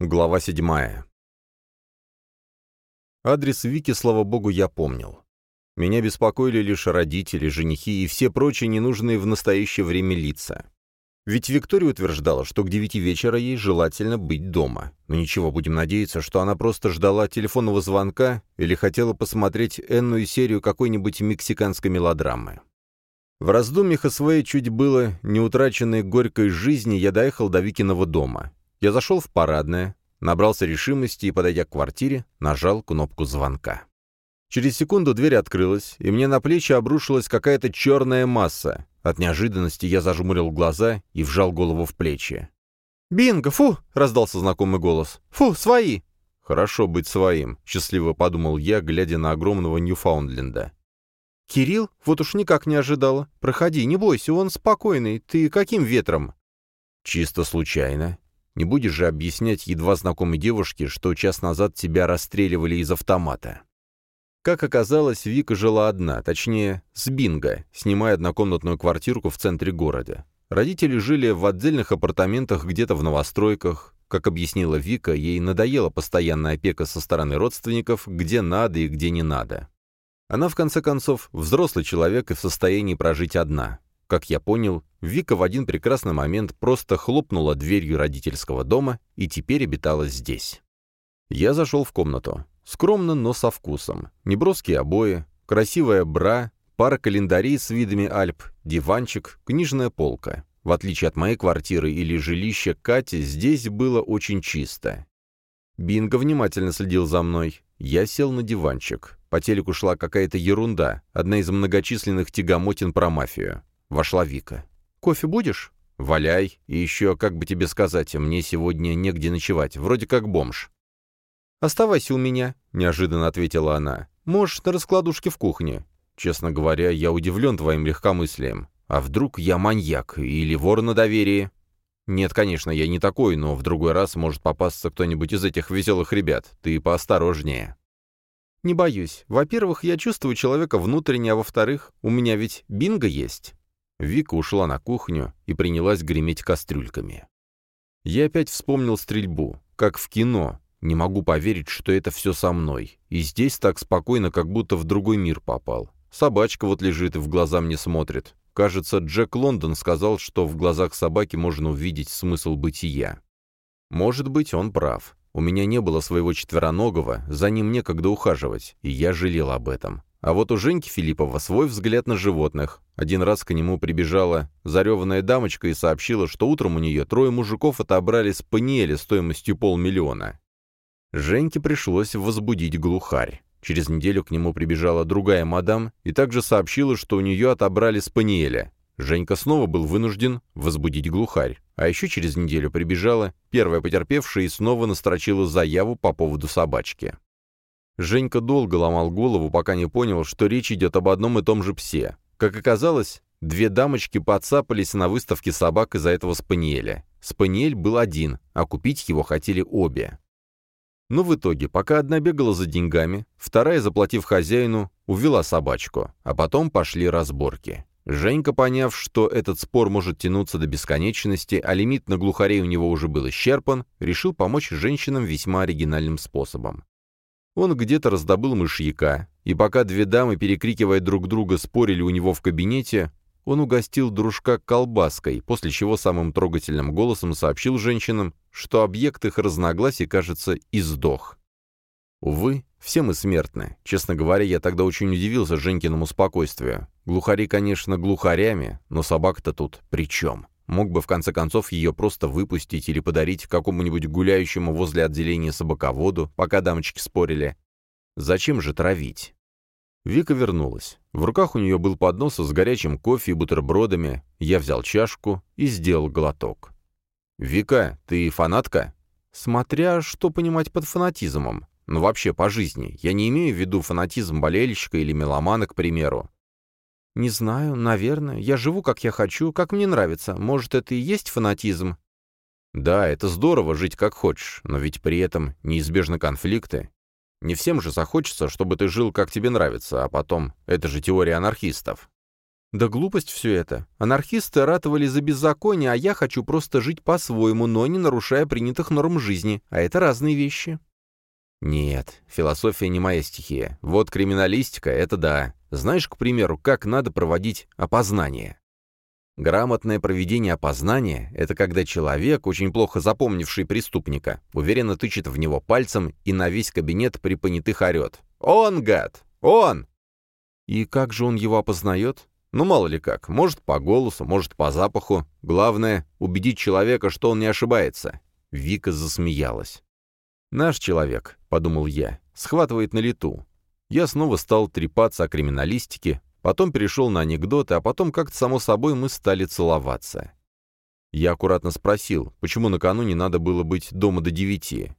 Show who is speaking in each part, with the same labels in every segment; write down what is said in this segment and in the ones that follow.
Speaker 1: Глава седьмая. Адрес Вики, слава богу, я помнил. Меня беспокоили лишь родители, женихи и все прочие ненужные в настоящее время лица. Ведь Виктория утверждала, что к девяти вечера ей желательно быть дома. Но ничего, будем надеяться, что она просто ждала телефонного звонка или хотела посмотреть энную серию какой-нибудь мексиканской мелодрамы. В раздумьях о своей чуть было не утраченной горькой жизни я доехал до Викиного дома. Я зашел в парадное, набрался решимости и, подойдя к квартире, нажал кнопку звонка. Через секунду дверь открылась, и мне на плечи обрушилась какая-то черная масса. От неожиданности я зажмурил глаза и вжал голову в плечи. «Бинго, фу!» — раздался знакомый голос. «Фу, свои!» «Хорошо быть своим», — счастливо подумал я, глядя на огромного Ньюфаундленда. «Кирилл? Вот уж никак не ожидала. Проходи, не бойся, он спокойный. Ты каким ветром?» «Чисто случайно. Не будешь же объяснять едва знакомой девушке, что час назад тебя расстреливали из автомата. Как оказалось, Вика жила одна, точнее, с Бинго, снимая однокомнатную квартирку в центре города. Родители жили в отдельных апартаментах где-то в новостройках. Как объяснила Вика, ей надоела постоянная опека со стороны родственников, где надо и где не надо. Она, в конце концов, взрослый человек и в состоянии прожить одна. Как я понял, Вика в один прекрасный момент просто хлопнула дверью родительского дома и теперь обитала здесь. Я зашел в комнату. Скромно, но со вкусом. Неброские обои, красивая бра, пара календарей с видами Альп, диванчик, книжная полка. В отличие от моей квартиры или жилища Кати, здесь было очень чисто. Бинго внимательно следил за мной. Я сел на диванчик. По телеку шла какая-то ерунда, одна из многочисленных тягомотин про мафию. Вошла Вика. «Кофе будешь?» «Валяй. И еще, как бы тебе сказать, мне сегодня негде ночевать. Вроде как бомж». «Оставайся у меня», — неожиданно ответила она. «Можешь на раскладушке в кухне». «Честно говоря, я удивлен твоим легкомыслием. А вдруг я маньяк или вор на доверии?» «Нет, конечно, я не такой, но в другой раз может попасться кто-нибудь из этих веселых ребят. Ты поосторожнее». «Не боюсь. Во-первых, я чувствую человека внутренне, а во-вторых, у меня ведь бинго есть». Вика ушла на кухню и принялась греметь кастрюльками. Я опять вспомнил стрельбу, как в кино. Не могу поверить, что это все со мной. И здесь так спокойно, как будто в другой мир попал. Собачка вот лежит и в глаза мне смотрит. Кажется, Джек Лондон сказал, что в глазах собаки можно увидеть смысл бытия. Может быть, он прав. У меня не было своего четвероногого, за ним некогда ухаживать, и я жалел об этом. А вот у Женьки Филиппова свой взгляд на животных. Один раз к нему прибежала зареванная дамочка и сообщила, что утром у нее трое мужиков отобрали спаниеля стоимостью полмиллиона. Женьке пришлось возбудить глухарь. Через неделю к нему прибежала другая мадам и также сообщила, что у нее отобрали спаниеля. Женька снова был вынужден возбудить глухарь. А еще через неделю прибежала первая потерпевшая и снова настрочила заяву по поводу собачки. Женька долго ломал голову, пока не понял, что речь идет об одном и том же псе. Как оказалось, две дамочки подцапались на выставке собак из-за этого спаниеля. Спаниель был один, а купить его хотели обе. Но в итоге, пока одна бегала за деньгами, вторая, заплатив хозяину, увела собачку, а потом пошли разборки. Женька, поняв, что этот спор может тянуться до бесконечности, а лимит на глухарей у него уже был исчерпан, решил помочь женщинам весьма оригинальным способом. Он где-то раздобыл мышьяка, и пока две дамы, перекрикивая друг друга, спорили у него в кабинете, он угостил дружка колбаской, после чего самым трогательным голосом сообщил женщинам, что объект их разногласий, кажется, и сдох. Увы, все мы смертны. Честно говоря, я тогда очень удивился Женькиному спокойствию. Глухари, конечно, глухарями, но собака-то тут при чем? Мог бы, в конце концов, ее просто выпустить или подарить какому-нибудь гуляющему возле отделения собаководу, пока дамочки спорили. Зачем же травить? Вика вернулась. В руках у нее был поднос с горячим кофе и бутербродами. Я взял чашку и сделал глоток. «Вика, ты фанатка?» «Смотря, что понимать под фанатизмом. Но вообще по жизни. Я не имею в виду фанатизм болельщика или меломана, к примеру. «Не знаю, наверное. Я живу, как я хочу, как мне нравится. Может, это и есть фанатизм?» «Да, это здорово жить как хочешь, но ведь при этом неизбежны конфликты. Не всем же захочется, чтобы ты жил, как тебе нравится, а потом... Это же теория анархистов».
Speaker 2: Да глупость все это. Анархисты ратовали за беззаконие, а я хочу просто жить по-своему, но не нарушая принятых норм жизни. А это разные вещи.
Speaker 1: Нет, философия не моя стихия. Вот криминалистика — это да. Знаешь, к примеру, как надо проводить опознание? Грамотное проведение опознания — это когда человек, очень плохо запомнивший преступника, уверенно тычет в него пальцем и на весь кабинет при понятых орет. «Он, гад! Он!» И как же он его опознает? Ну, мало ли как. Может, по голосу, может, по запаху. Главное — убедить человека, что он не ошибается. Вика засмеялась. «Наш человек», — подумал я, — «схватывает на лету». Я снова стал трепаться о криминалистике, потом перешел на анекдоты, а потом как-то само собой мы стали целоваться. Я аккуратно спросил, почему накануне надо было быть дома до девяти.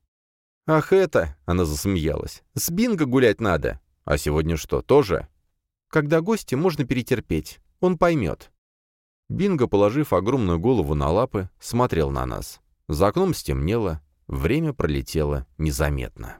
Speaker 2: «Ах это!» — она засмеялась. «С бинго гулять надо!»
Speaker 1: «А сегодня что, тоже?»
Speaker 2: Когда гости, можно перетерпеть. Он поймет».
Speaker 1: Бинго, положив огромную голову на лапы, смотрел на нас. За окном стемнело, время пролетело незаметно.